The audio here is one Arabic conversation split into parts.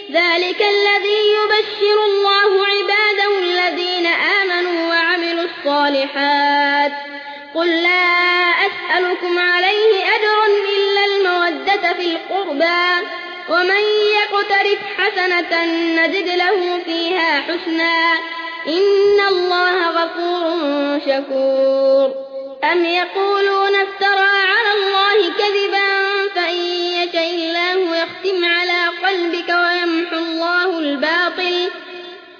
ذلك الذي يبشر الله عباده الذين آمنوا وعملوا الصالحات. قل لا أسألكم عليه أجرا إلا المودة في القربى. ومن يقترف حسنة نجد له فيها حسنا. إن الله غفور شكور. أم يقولون افترى على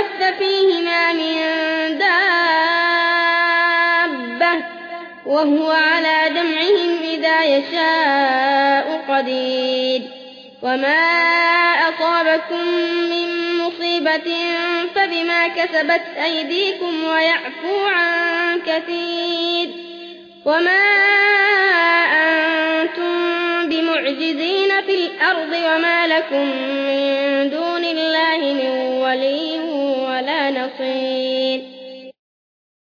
بث فيهما من دابة وهو على جمعهم إذا يشاء قدير. وما أصابكم من مصيبة فبما كسبت أيديكم ويعفو عن كثير. وما أنتم بمعجزين في الأرض وما لكم من دون الله من ولي نصير